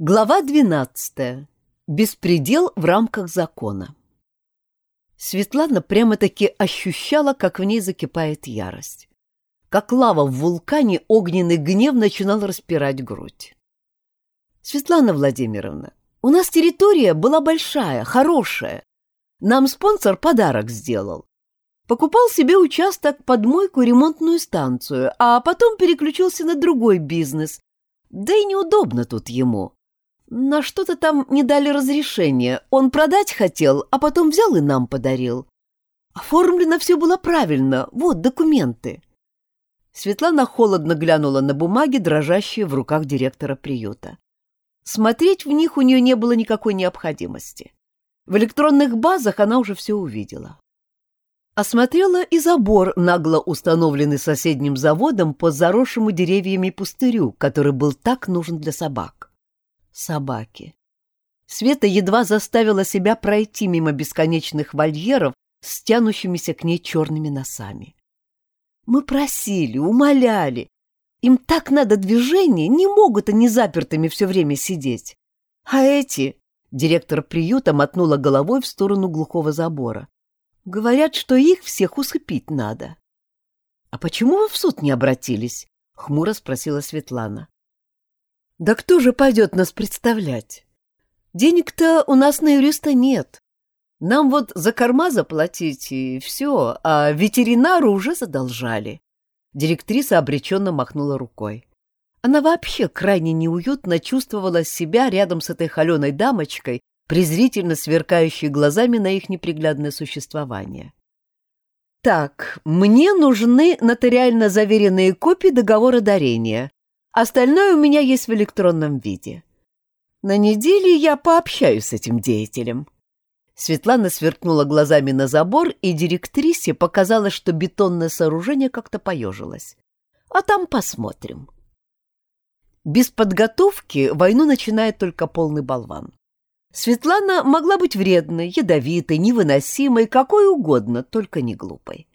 Глава 12. Беспредел в рамках закона. Светлана прямо-таки ощущала, как в ней закипает ярость. Как лава в вулкане огненный гнев начинал распирать грудь. Светлана Владимировна, у нас территория была большая, хорошая. Нам спонсор подарок сделал. Покупал себе участок под мойку ремонтную станцию, а потом переключился на другой бизнес. Да и неудобно тут ему. На что-то там не дали разрешения. Он продать хотел, а потом взял и нам подарил. Оформлено все было правильно. Вот документы. Светлана холодно глянула на бумаги, дрожащие в руках директора приюта. Смотреть в них у нее не было никакой необходимости. В электронных базах она уже все увидела. Осмотрела и забор, нагло установленный соседним заводом по заросшему деревьями пустырю, который был так нужен для собак собаки. Света едва заставила себя пройти мимо бесконечных вольеров с тянущимися к ней черными носами. Мы просили, умоляли. Им так надо движение, не могут они запертыми все время сидеть. А эти... Директор приюта мотнула головой в сторону глухого забора. Говорят, что их всех усыпить надо. — А почему вы в суд не обратились? — хмуро спросила Светлана. Да кто же пойдет нас представлять? Денег-то у нас на юриста нет. Нам вот за корма заплатить и все, а ветеринару уже задолжали. Директриса обреченно махнула рукой. Она вообще крайне неуютно чувствовала себя рядом с этой холеной дамочкой, презрительно сверкающей глазами на их неприглядное существование. «Так, мне нужны нотариально заверенные копии договора дарения», Остальное у меня есть в электронном виде. На неделе я пообщаюсь с этим деятелем. Светлана сверкнула глазами на забор, и директрисе показалось, что бетонное сооружение как-то поежилось. А там посмотрим. Без подготовки войну начинает только полный болван. Светлана могла быть вредной, ядовитой, невыносимой, какой угодно, только не глупой.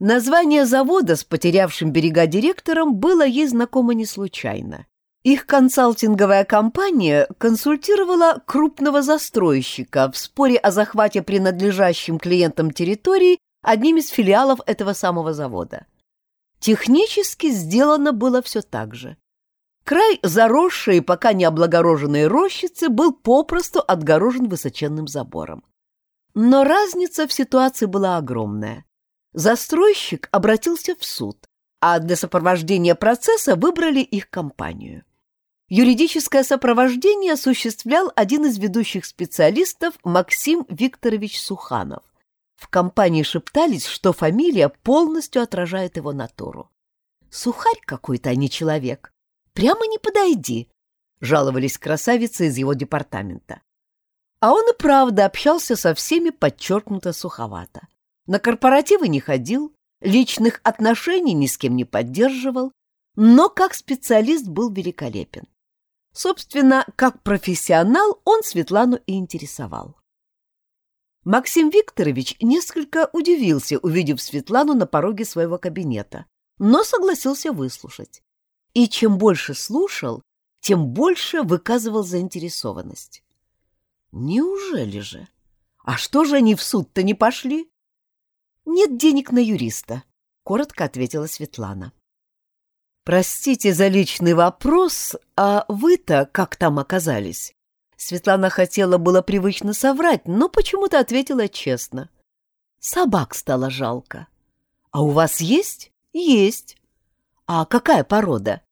Название завода с потерявшим берега директором было ей знакомо не случайно. Их консалтинговая компания консультировала крупного застройщика в споре о захвате принадлежащим клиентам территории одним из филиалов этого самого завода. Технически сделано было все так же. Край заросшей пока не облагороженной рощицы был попросту отгорожен высоченным забором. Но разница в ситуации была огромная. Застройщик обратился в суд, а для сопровождения процесса выбрали их компанию. Юридическое сопровождение осуществлял один из ведущих специалистов Максим Викторович Суханов. В компании шептались, что фамилия полностью отражает его натуру. «Сухарь какой-то, а не человек. Прямо не подойди», — жаловались красавицы из его департамента. А он и правда общался со всеми подчеркнуто суховато. На корпоративы не ходил, личных отношений ни с кем не поддерживал, но как специалист был великолепен. Собственно, как профессионал он Светлану и интересовал. Максим Викторович несколько удивился, увидев Светлану на пороге своего кабинета, но согласился выслушать. И чем больше слушал, тем больше выказывал заинтересованность. Неужели же? А что же они в суд-то не пошли? «Нет денег на юриста», — коротко ответила Светлана. «Простите за личный вопрос, а вы-то как там оказались?» Светлана хотела было привычно соврать, но почему-то ответила честно. «Собак стало жалко». «А у вас есть?» «Есть». «А какая порода?»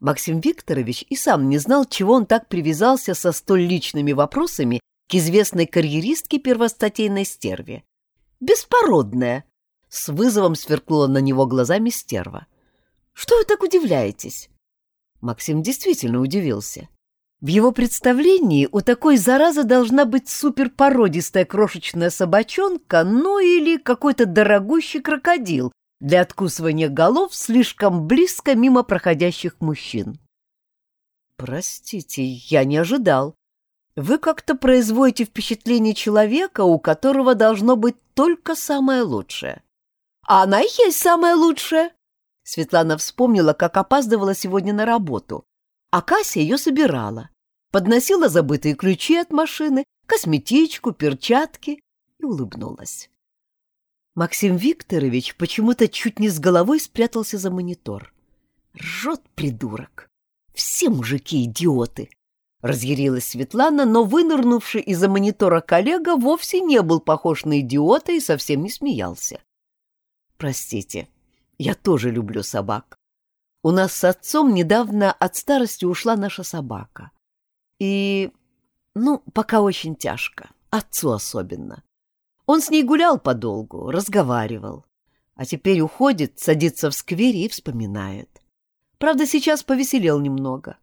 Максим Викторович и сам не знал, чего он так привязался со столь личными вопросами к известной карьеристке первостатейной стерве. Беспородная!» С вызовом сверкнула на него глазами стерва. «Что вы так удивляетесь?» Максим действительно удивился. В его представлении у такой заразы должна быть суперпородистая крошечная собачонка, ну или какой-то дорогущий крокодил для откусывания голов слишком близко мимо проходящих мужчин. «Простите, я не ожидал. Вы как-то производите впечатление человека, у которого должно быть только самое лучшее. А она и есть самое лучшее. Светлана вспомнила, как опаздывала сегодня на работу, а Кася ее собирала. подносила забытые ключи от машины, косметичку, перчатки и улыбнулась. Максим Викторович почему-то чуть не с головой спрятался за монитор. Ржет придурок. Все мужики идиоты. Разъярилась Светлана, но вынырнувший из-за монитора коллега вовсе не был похож на идиота и совсем не смеялся. «Простите, я тоже люблю собак. У нас с отцом недавно от старости ушла наша собака. И, ну, пока очень тяжко, отцу особенно. Он с ней гулял подолгу, разговаривал. А теперь уходит, садится в сквере и вспоминает. Правда, сейчас повеселел немного.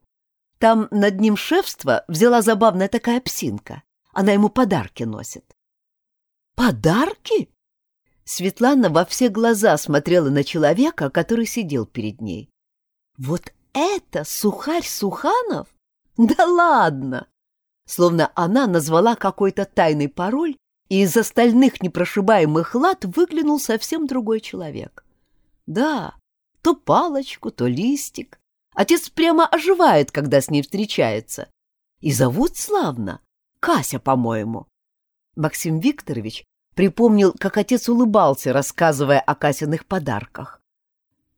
Там над ним шефство взяла забавная такая псинка. Она ему подарки носит. «Подарки?» Светлана во все глаза смотрела на человека, который сидел перед ней. «Вот это Сухарь Суханов? Да ладно!» Словно она назвала какой-то тайный пароль, и из остальных непрошибаемых лад выглянул совсем другой человек. Да, то палочку, то листик. Отец прямо оживает, когда с ней встречается. И зовут славно. Кася, по-моему. Максим Викторович припомнил, как отец улыбался, рассказывая о Касиных подарках.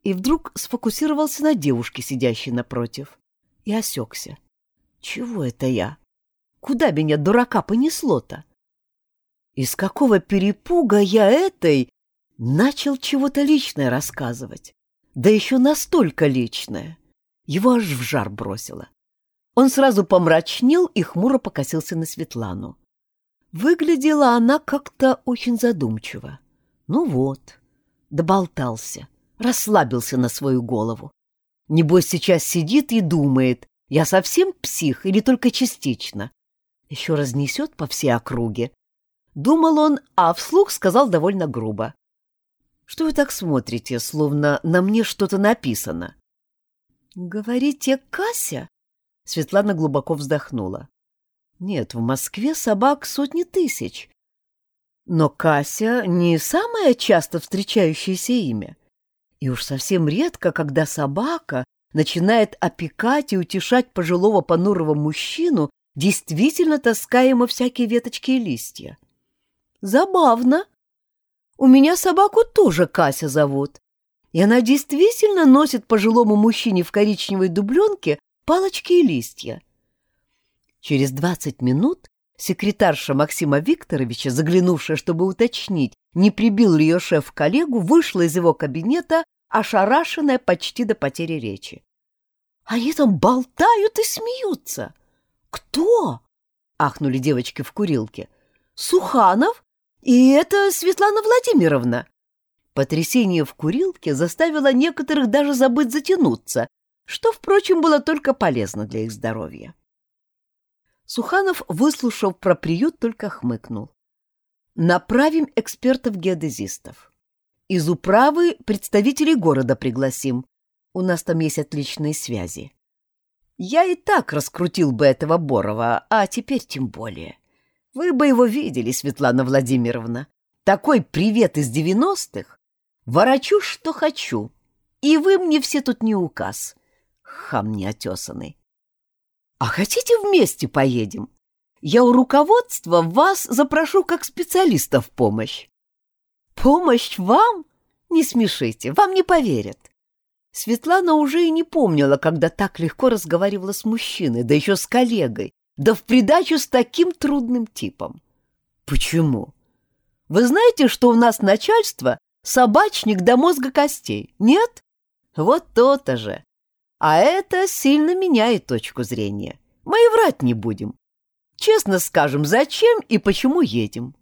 И вдруг сфокусировался на девушке, сидящей напротив, и осекся. Чего это я? Куда меня, дурака, понесло-то? Из какого перепуга я этой начал чего-то личное рассказывать? Да еще настолько личное. Его аж в жар бросило. Он сразу помрачнел и хмуро покосился на Светлану. Выглядела она как-то очень задумчиво. Ну вот, доболтался, расслабился на свою голову. Небось, сейчас сидит и думает, я совсем псих или только частично. Еще разнесет по всей округе. Думал он, а вслух сказал довольно грубо. Что вы так смотрите, словно на мне что-то написано? «Говорите, Кася?» Светлана глубоко вздохнула. «Нет, в Москве собак сотни тысяч. Но Кася не самое часто встречающееся имя. И уж совсем редко, когда собака начинает опекать и утешать пожилого понурого мужчину, действительно таская ему всякие веточки и листья. Забавно. У меня собаку тоже Кася зовут, и она действительно носит пожилому мужчине в коричневой дубленке палочки и листья. Через двадцать минут секретарша Максима Викторовича, заглянувшая, чтобы уточнить, не прибил ли ее шеф коллегу, вышла из его кабинета, ошарашенная почти до потери речи. Они там болтают и смеются. Кто? Ахнули девочки в курилке. Суханов и это Светлана Владимировна. Потрясение в курилке заставило некоторых даже забыть затянуться, что, впрочем, было только полезно для их здоровья. Суханов, выслушав про приют, только хмыкнул. «Направим экспертов-геодезистов. Из управы представителей города пригласим. У нас там есть отличные связи. Я и так раскрутил бы этого Борова, а теперь тем более. Вы бы его видели, Светлана Владимировна. Такой привет из девяностых. Ворочу, что хочу. И вы мне все тут не указ. Хам неотесанный. А хотите вместе поедем? Я у руководства вас запрошу как специалиста в помощь. Помощь вам? Не смешите, вам не поверят. Светлана уже и не помнила, когда так легко разговаривала с мужчиной, да еще с коллегой, да в придачу с таким трудным типом. Почему? Вы знаете, что у нас начальство Собачник до мозга костей, нет? Вот то-то же. А это сильно меняет точку зрения. Мы и врать не будем. Честно скажем, зачем и почему едем.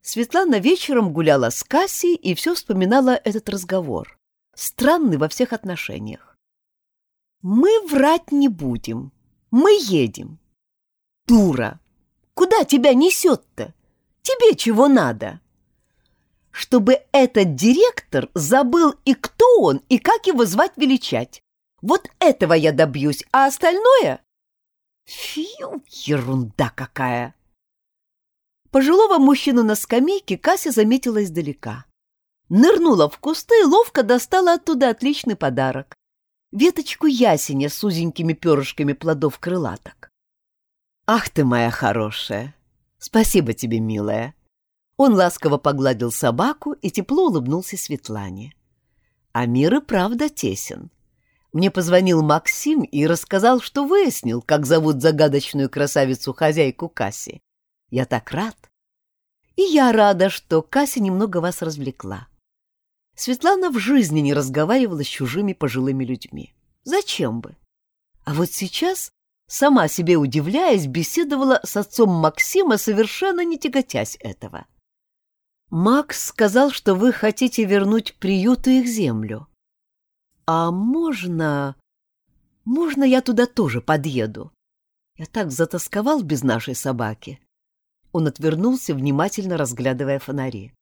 Светлана вечером гуляла с Кассией и все вспоминала этот разговор. Странный во всех отношениях. «Мы врать не будем. Мы едем». «Дура! Куда тебя несет-то? Тебе чего надо?» Чтобы этот директор забыл и кто он, и как его звать-величать. Вот этого я добьюсь, а остальное... Фью, ерунда какая! Пожилого мужчину на скамейке Кася заметила издалека. Нырнула в кусты и ловко достала оттуда отличный подарок. веточку ясеня с узенькими перышками плодов крылаток. «Ах ты моя хорошая! Спасибо тебе, милая!» Он ласково погладил собаку и тепло улыбнулся Светлане. «А мир и правда тесен. Мне позвонил Максим и рассказал, что выяснил, как зовут загадочную красавицу-хозяйку Касси. Я так рад. И я рада, что Кася немного вас развлекла. Светлана в жизни не разговаривала с чужими пожилыми людьми. Зачем бы? А вот сейчас, сама себе удивляясь, беседовала с отцом Максима, совершенно не тяготясь этого. «Макс сказал, что вы хотите вернуть приюту их землю. А можно... Можно я туда тоже подъеду? Я так затасковал без нашей собаки». Он отвернулся, внимательно разглядывая фонари.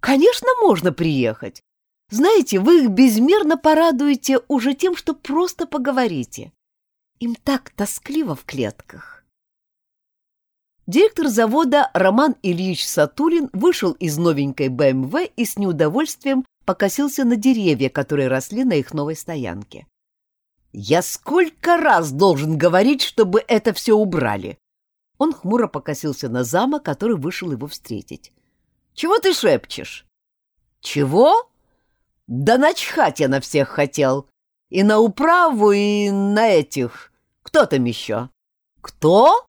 «Конечно, можно приехать. Знаете, вы их безмерно порадуете уже тем, что просто поговорите. Им так тоскливо в клетках». Директор завода Роман Ильич Сатулин вышел из новенькой БМВ и с неудовольствием покосился на деревья, которые росли на их новой стоянке. «Я сколько раз должен говорить, чтобы это все убрали!» Он хмуро покосился на зама, который вышел его встретить. «Чего ты шепчешь?» «Чего?» «Да начхать я на всех хотел. И на управу, и на этих. Кто там еще?» «Кто?»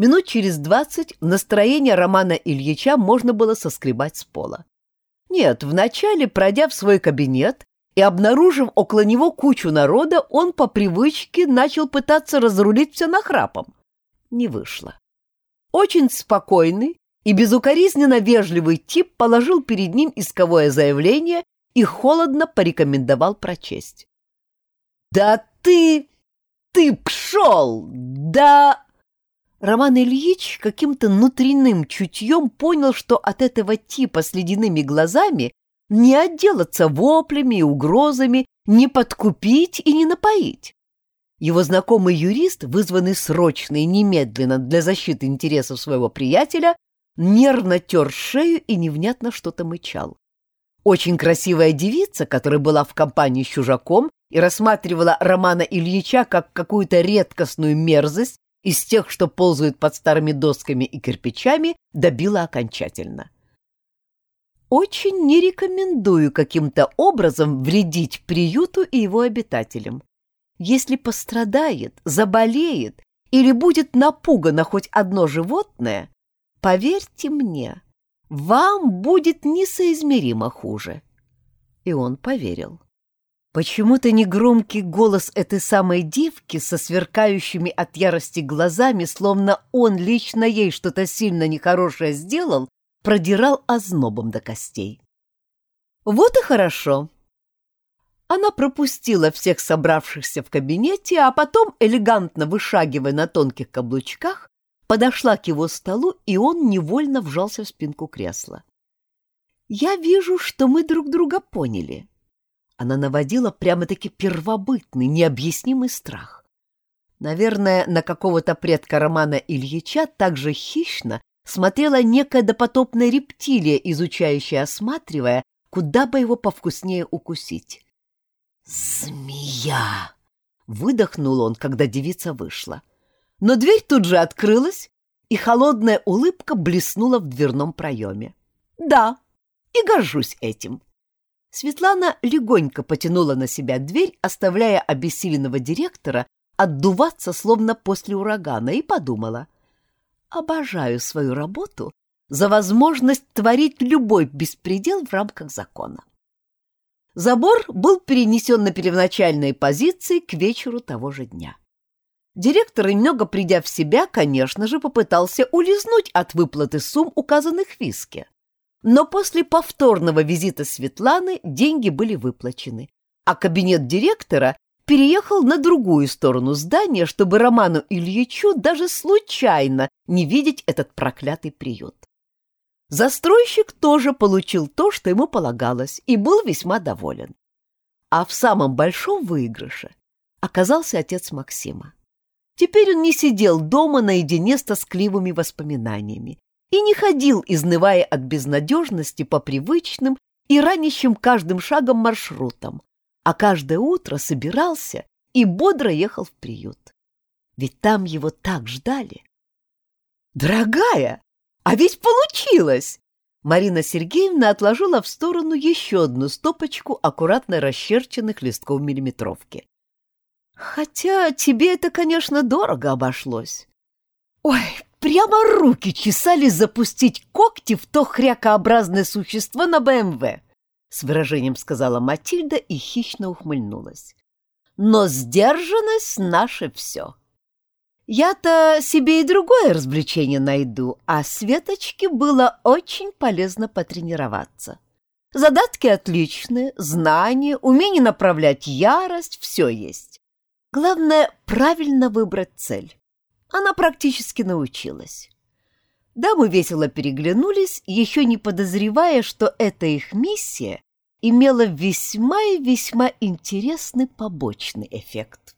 Минут через двадцать настроение Романа Ильича можно было соскребать с пола. Нет, вначале, пройдя в свой кабинет и обнаружив около него кучу народа, он по привычке начал пытаться разрулить все нахрапом не вышло. Очень спокойный и безукоризненно вежливый тип положил перед ним исковое заявление и холодно порекомендовал прочесть. «Да ты... ты пшел! Да...» Роман Ильич каким-то внутренним чутьем понял, что от этого типа с ледяными глазами не отделаться воплями и угрозами, не подкупить и не напоить. Его знакомый юрист, вызванный срочно и немедленно для защиты интересов своего приятеля, нервно тер шею и невнятно что-то мычал. Очень красивая девица, которая была в компании с чужаком и рассматривала Романа Ильича как какую-то редкостную мерзость из тех, что ползают под старыми досками и кирпичами, добила окончательно. Очень не рекомендую каким-то образом вредить приюту и его обитателям. Если пострадает, заболеет или будет напугано хоть одно животное, поверьте мне, вам будет несоизмеримо хуже. И он поверил. Почему-то негромкий голос этой самой девки со сверкающими от ярости глазами, словно он лично ей что-то сильно нехорошее сделал, продирал ознобом до костей. «Вот и хорошо», она пропустила всех собравшихся в кабинете, а потом, элегантно вышагивая на тонких каблучках, подошла к его столу, и он невольно вжался в спинку кресла. «Я вижу, что мы друг друга поняли». Она наводила прямо-таки первобытный, необъяснимый страх. Наверное, на какого-то предка Романа Ильича так же хищно смотрела некая допотопная рептилия, изучающая, осматривая, куда бы его повкуснее укусить. «Змея!» — выдохнул он, когда девица вышла. Но дверь тут же открылась, и холодная улыбка блеснула в дверном проеме. «Да, и горжусь этим». Светлана легонько потянула на себя дверь, оставляя обессиленного директора отдуваться, словно после урагана, и подумала. «Обожаю свою работу за возможность творить любой беспредел в рамках закона». Забор был перенесен на первоначальные позиции к вечеру того же дня. Директор, немного придя в себя, конечно же, попытался улизнуть от выплаты сумм, указанных в виске. Но после повторного визита Светланы деньги были выплачены, а кабинет директора переехал на другую сторону здания, чтобы Роману Ильичу даже случайно не видеть этот проклятый приют. Застройщик тоже получил то, что ему полагалось, и был весьма доволен. А в самом большом выигрыше оказался отец Максима. Теперь он не сидел дома наедине с тоскливыми воспоминаниями и не ходил, изнывая от безнадежности по привычным и ранящим каждым шагом маршрутам, а каждое утро собирался и бодро ехал в приют. Ведь там его так ждали. «Дорогая, а ведь получилось!» Марина Сергеевна отложила в сторону еще одну стопочку аккуратно расчерченных листков миллиметровки. «Хотя тебе это, конечно, дорого обошлось. Ой, прямо руки чесали запустить когти в то хрякообразное существо на БМВ!» С выражением сказала Матильда и хищно ухмыльнулась. «Но сдержанность — наше все!» Я-то себе и другое развлечение найду, а Светочке было очень полезно потренироваться. Задатки отличные, знания, умение направлять ярость — все есть. Главное — правильно выбрать цель. Она практически научилась. Дамы весело переглянулись, еще не подозревая, что эта их миссия имела весьма и весьма интересный побочный эффект.